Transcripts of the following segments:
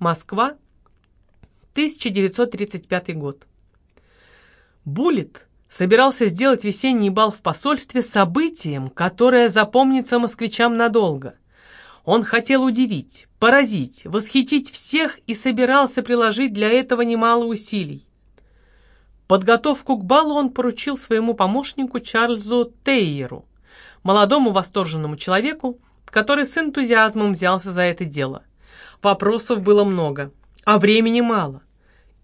Москва, 1935 год. Буллет собирался сделать весенний бал в посольстве событием, которое запомнится москвичам надолго. Он хотел удивить, поразить, восхитить всех и собирался приложить для этого немало усилий. Подготовку к балу он поручил своему помощнику Чарльзу Тейеру, молодому восторженному человеку, который с энтузиазмом взялся за это дело. Вопросов было много, а времени мало.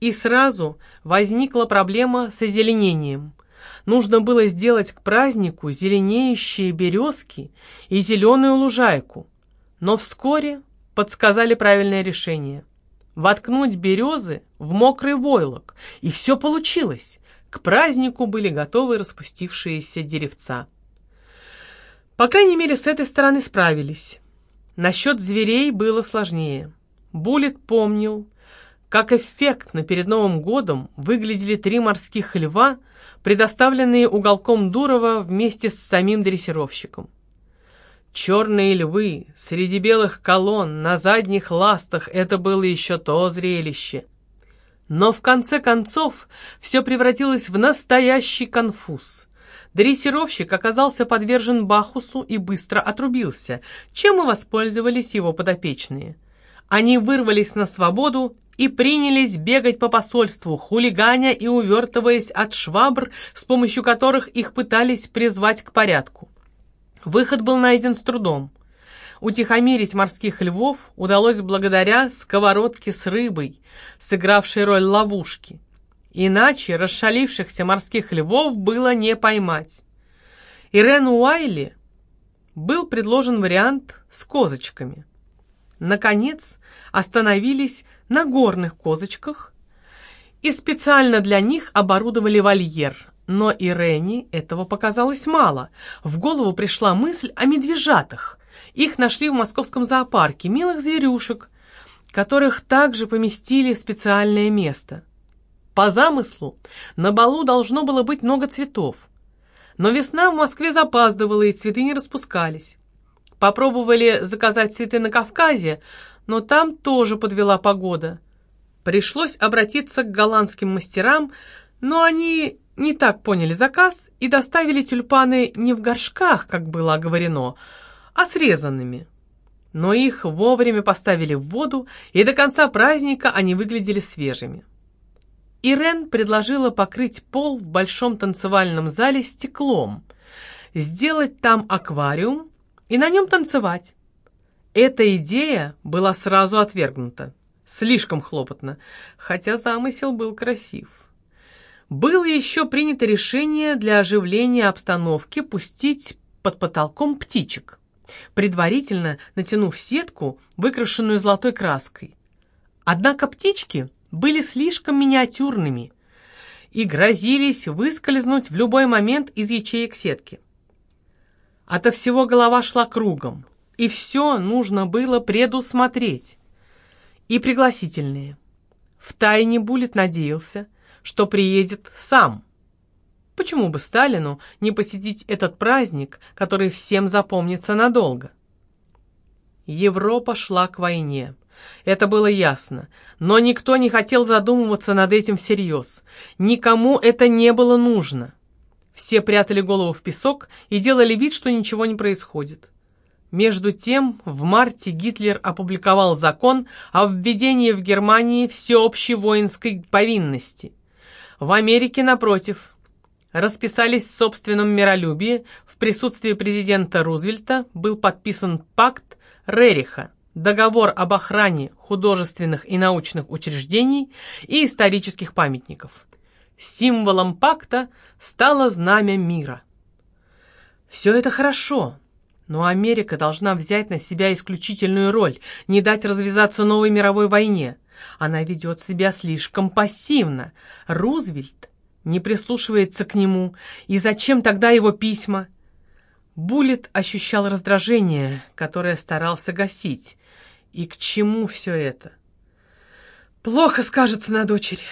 И сразу возникла проблема с озеленением. Нужно было сделать к празднику зеленеющие березки и зеленую лужайку. Но вскоре подсказали правильное решение. Воткнуть березы в мокрый войлок, и все получилось. К празднику были готовы распустившиеся деревца. По крайней мере, с этой стороны справились. Насчет зверей было сложнее. Буллет помнил, как эффектно перед Новым годом выглядели три морских льва, предоставленные уголком Дурова вместе с самим дрессировщиком. Черные львы среди белых колонн на задних ластах — это было еще то зрелище. Но в конце концов все превратилось в настоящий конфуз. Дрессировщик оказался подвержен Бахусу и быстро отрубился, чем и воспользовались его подопечные. Они вырвались на свободу и принялись бегать по посольству, хулиганя и увертываясь от швабр, с помощью которых их пытались призвать к порядку. Выход был найден с трудом. Утихомирить морских львов удалось благодаря сковородке с рыбой, сыгравшей роль ловушки. Иначе расшалившихся морских львов было не поймать. Ирену Уайли был предложен вариант с козочками. Наконец остановились на горных козочках и специально для них оборудовали вольер, но Ирене этого показалось мало. В голову пришла мысль о медвежатах. Их нашли в московском зоопарке, милых зверюшек, которых также поместили в специальное место. По замыслу, на балу должно было быть много цветов. Но весна в Москве запаздывала, и цветы не распускались. Попробовали заказать цветы на Кавказе, но там тоже подвела погода. Пришлось обратиться к голландским мастерам, но они не так поняли заказ и доставили тюльпаны не в горшках, как было оговорено, а срезанными. Но их вовремя поставили в воду, и до конца праздника они выглядели свежими. Ирен предложила покрыть пол в большом танцевальном зале стеклом, сделать там аквариум и на нем танцевать. Эта идея была сразу отвергнута. Слишком хлопотно, хотя замысел был красив было еще принято решение для оживления обстановки пустить под потолком птичек, предварительно натянув сетку, выкрашенную золотой краской. Однако птички были слишком миниатюрными и грозились выскользнуть в любой момент из ячеек сетки. Ото всего голова шла кругом, и все нужно было предусмотреть. И пригласительные. Втайне Буллет надеялся, что приедет сам. Почему бы Сталину не посетить этот праздник, который всем запомнится надолго? Европа шла к войне. Это было ясно, но никто не хотел задумываться над этим всерьез. Никому это не было нужно. Все прятали голову в песок и делали вид, что ничего не происходит. Между тем, в марте Гитлер опубликовал закон о введении в Германии всеобщей воинской повинности – в Америке, напротив, расписались в собственном миролюбии. В присутствии президента Рузвельта был подписан пакт Рериха, договор об охране художественных и научных учреждений и исторических памятников. Символом пакта стало знамя мира. Все это хорошо, но Америка должна взять на себя исключительную роль, не дать развязаться новой мировой войне – она ведет себя слишком пассивно. Рузвельт не прислушивается к нему. И зачем тогда его письма? Буллет ощущал раздражение, которое старался гасить. И к чему все это? Плохо скажется на дочери.